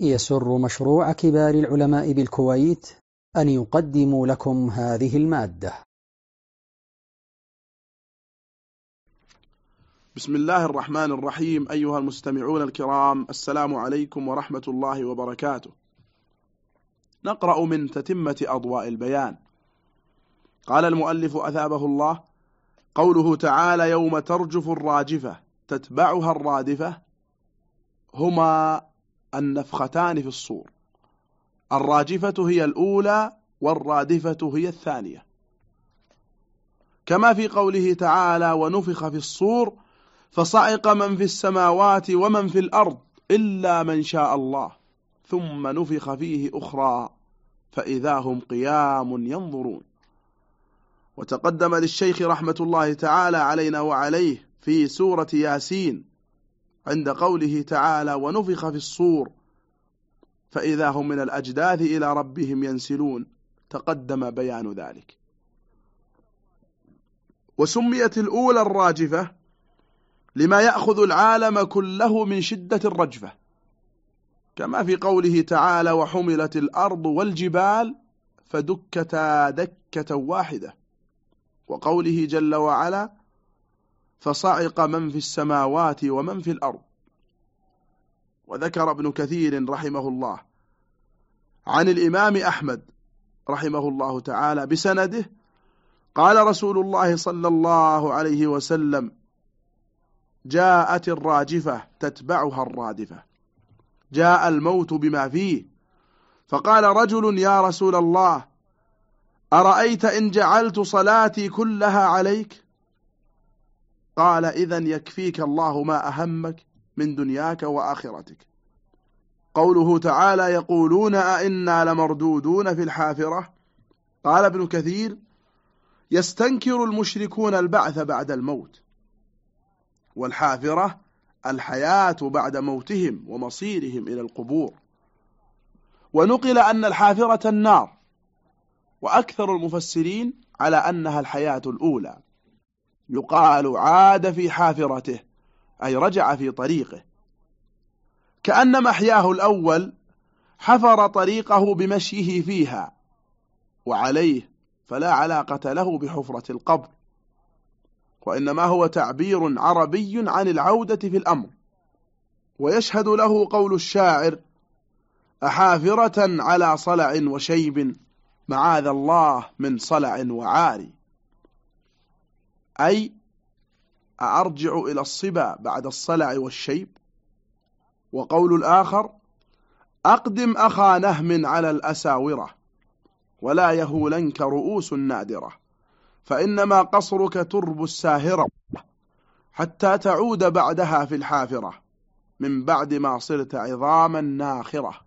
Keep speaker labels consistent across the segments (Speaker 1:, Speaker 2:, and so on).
Speaker 1: يسر مشروع كبار العلماء بالكويت أن يقدم لكم هذه المادة.
Speaker 2: بسم الله الرحمن الرحيم أيها المستمعون الكرام السلام عليكم ورحمة الله وبركاته. نقرأ من تتمة أضواء البيان. قال المؤلف أثابه الله قوله تعالى يوم ترجف الراجفة تتبعها الرادفة هما النفختان في الصور. الراجفة هي الأولى والرادفة هي الثانية. كما في قوله تعالى ونفخ في الصور فصعق من في السماوات ومن في الأرض إلا من شاء الله ثم نفخ فيه أخرى فإذا هم قيام ينظرون. وتقدم للشيخ رحمة الله تعالى علينا وعليه في سورة ياسين عند قوله تعالى ونفخ في الصور فإذا هم من الأجداث إلى ربهم ينسلون تقدم بيان ذلك. وسميت الأولى الراجفة لما يأخذ العالم كله من شدة الرجفة كما في قوله تعالى وحملت الأرض والجبال فدكتا دكة واحدة وقوله جل وعلا فصعق من في السماوات ومن في الأرض. وذكر ابن كثير رحمه الله عن الإمام أحمد رحمه الله تعالى بسنده قال رسول الله صلى الله عليه وسلم جاءت الراجفة تتبعها الرادفة. جاء الموت بما فيه. فقال رجل يا رسول الله أرأيت إن جعلت صلاتي كلها عليك؟ قال إذا يكفيك الله ما أهمك من دنياك وآخرتك. قوله تعالى يقولون أئنا لمردودون في الحافرة؟ قال ابن كثير يستنكر المشركون البعث بعد الموت. والحافرة الحياة بعد موتهم ومصيرهم إلى القبور. ونقل أن الحافرة النار. وأكثر المفسرين على أنها الحياة الأولى. يقال عاد في حافرته أي رجع في طريقه. كأن محياه الأول حفر طريقه بمشيه فيها وعليه فلا علاقة له بحفرة القبر. وإنما هو تعبير عربي عن العودة في الأمر. ويشهد له قول الشاعر أحافرة على صلع وشيب معاذ الله من صلع وعاري. أي أرجع إلى الصبا بعد الصلع والشيب؟ وقول الآخر أقدم أخا نهم على الأساورة ولا يهولنك رؤوس نادرة فإنما قصرك ترب الساهرة حتى تعود بعدها في الحافرة من بعد ما صرت عظاما ناخرة.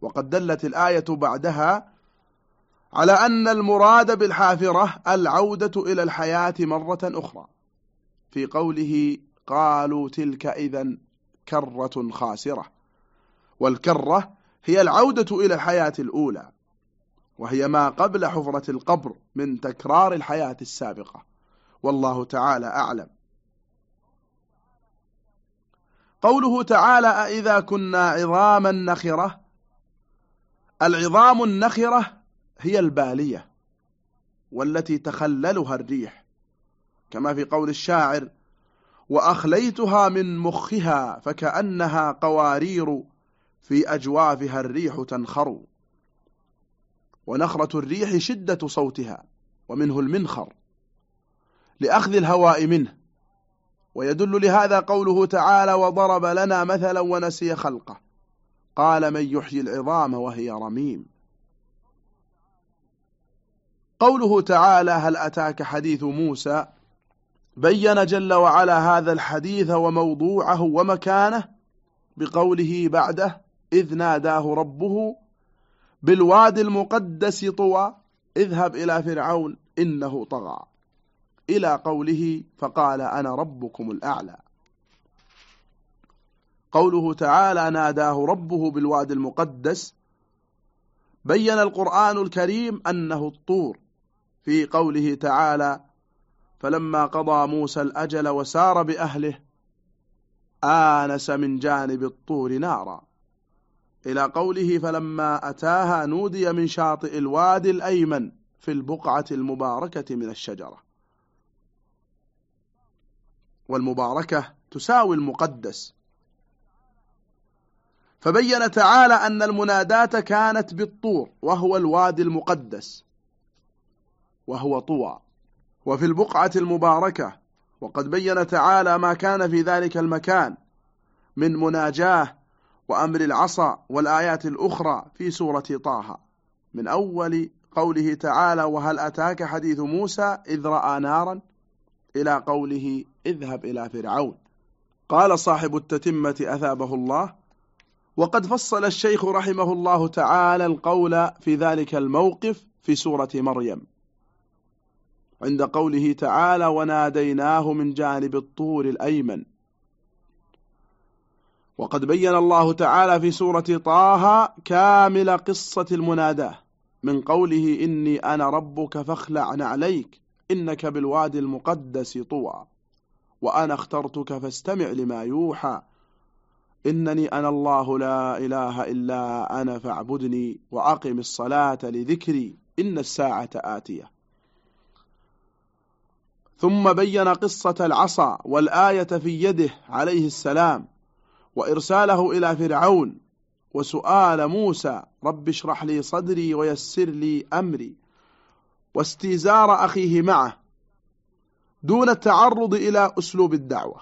Speaker 2: وقد دلت الآية بعدها على أن المراد بالحافرة العودة إلى الحياة مرة أخرى. في قوله قالوا تلك إذا كرة خاسرة. والكرة هي العودة إلى الحياة الأولى وهي ما قبل حفرة القبر من تكرار الحياة السابقة. والله تعالى أعلم. قوله تعالى أئذا كنا عظاما نخرة. العظام النخرة هي البالية والتي تخللها الريح كما في قول الشاعر وأخليتها من مخها فكأنها قوارير في أجوافها الريح تنخر. ونخرة الريح شدة صوتها ومنه المنخر لأخذ الهواء منه. ويدل لهذا قوله تعالى وضرب لنا مثلا ونسي خلقه. قال من يحيي العظام وهي رميم. قوله تعالى هل أتاك حديث موسى؟ بين جل وعلا هذا الحديث وموضوعه ومكانه بقوله بعده إذ ناداه ربه بالواد المقدس طوى اذهب إلى فرعون إنه طغى. إلى قوله فقال أنا ربكم الأعلى. قوله تعالى ناداه ربه بالواد المقدس. بين القرآن الكريم أنه الطور. في قوله تعالى فلما قضى موسى الأجل وسار بأهله آنس من جانب الطور نارا. إلى قوله فلما أتاها نودي من شاطئ الوادي الأيمن في البقعة المباركة من الشجرة. والمباركة تساوي المقدس. فبين تعالى أن المناداة كانت بالطور وهو الوادي المقدس. وهو طوى. وفي البقعة المباركة وقد بين تعالى ما كان في ذلك المكان من مناجاة وأمر العصا والآيات الأخرى في سورة طه. من أول قوله تعالى وهل أتاك حديث موسى إذ رأى نارا؟ إلى قوله اذهب إلى فرعون. قال صاحب التتمة أثابه الله وقد فصل الشيخ رحمه الله تعالى القول في ذلك الموقف في سورة مريم. عند قوله تعالى وناديناه من جانب الطور الأيمن. وقد بين الله تعالى في سورة طه كامل قصة المناداة من قوله إني أنا ربك فاخلع عليك إنك بالوادي المقدس طوى. وأنا اخترتك فاستمع لما يوحى. إنني أنا الله لا إله إلا أنا فاعبدني وأقم الصلاة لذكري إن الساعة آتية. ثم بين قصة العصا والآية في يده عليه السلام وإرساله إلى فرعون وسؤال موسى رب اشرح لي صدري ويسر لي أمري واستيزار أخيه معه دون التعرض إلى أسلوب الدعوة.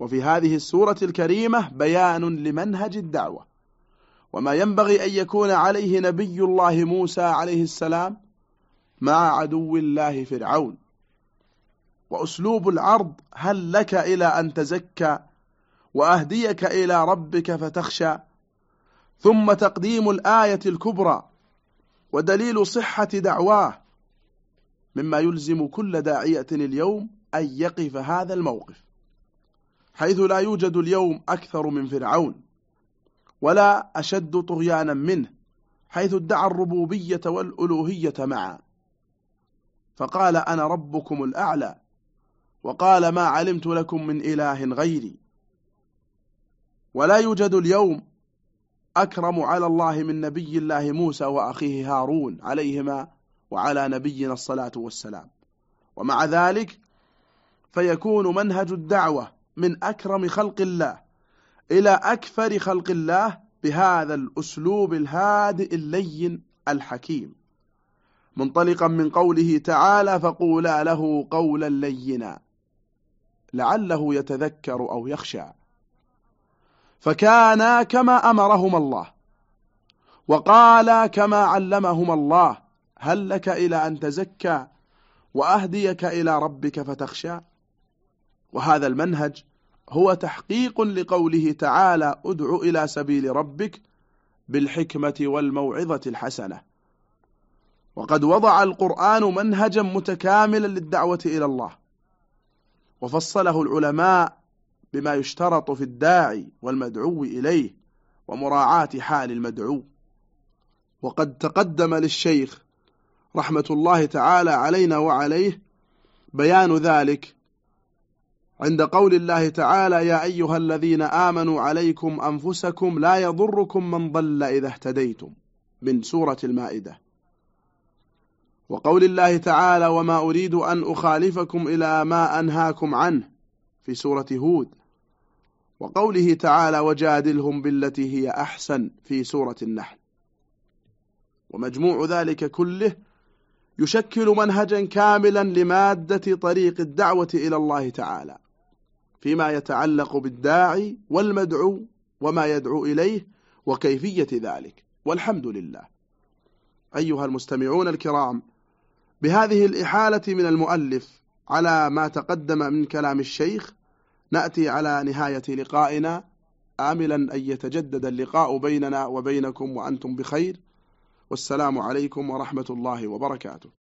Speaker 2: وفي هذه السورة الكريمة بيان لمنهج الدعوة. وما ينبغي أن يكون عليه نبي الله موسى عليه السلام مع عدو الله فرعون. وأسلوب العرض هل لك إلى أن تزكى؟ وأهديك إلى ربك فتخشى. ثم تقديم الآية الكبرى. ودليل صحة دعواه. مما يلزم كل داعية اليوم أن يقف هذا الموقف. حيث لا يوجد اليوم أكثر من فرعون. ولا أشد طغيانا منه. حيث ادعى الربوبية والألوهية معا. فقال أنا ربكم الأعلى وقال ما علمت لكم من إله غيري. ولا يوجد اليوم أكرم على الله من نبي الله موسى وأخيه هارون عليهما وعلى نبينا الصلاة والسلام. ومع ذلك فيكون منهج الدعوة من أكرم خلق الله إلى أكثر خلق الله بهذا الأسلوب الهادئ اللين الحكيم. منطلقا من قوله تعالى فقولا له قولا لينا لعله يتذكر أو يخشى. فكانا كما أمرهما الله وقالا كما علمهما الله هل لك إلى أن تزكى وأهديك إلى ربك فتخشى؟ وهذا المنهج هو تحقيق لقوله تعالى ادع إلى سبيل ربك بالحكمة والموعظة الحسنة وقد وضع القرآن منهجا متكاملا للدعوة إلى الله. وفصله العلماء بما يشترط في الداعي والمدعو إليه ومراعاة حال المدعو. وقد تقدم للشيخ رحمة الله تعالى علينا وعليه بيان ذلك عند قول الله تعالى يا أيها الذين آمنوا عليكم أنفسكم لا يضركم من ضل إذا اهتديتم من سورة المائدة. وقول الله تعالى وما أريد أن أخالفكم إلى ما أنهاكم عنه في سورة هود. وقوله تعالى وجادلهم بالتي هي أحسن في سورة النحل. ومجموع ذلك كله يشكل منهجا كاملا لمادة طريق الدعوة إلى الله تعالى فيما يتعلق بالداعي والمدعو وما يدعو إليه وكيفية ذلك. والحمد لله. أيها المستمعون الكرام بهذه الإحالة من المؤلف على ما تقدم من كلام الشيخ نأتي على نهاية لقائنا. آملا أن يتجدد اللقاء بيننا وبينكم وأنتم بخير. والسلام عليكم ورحمة الله وبركاته.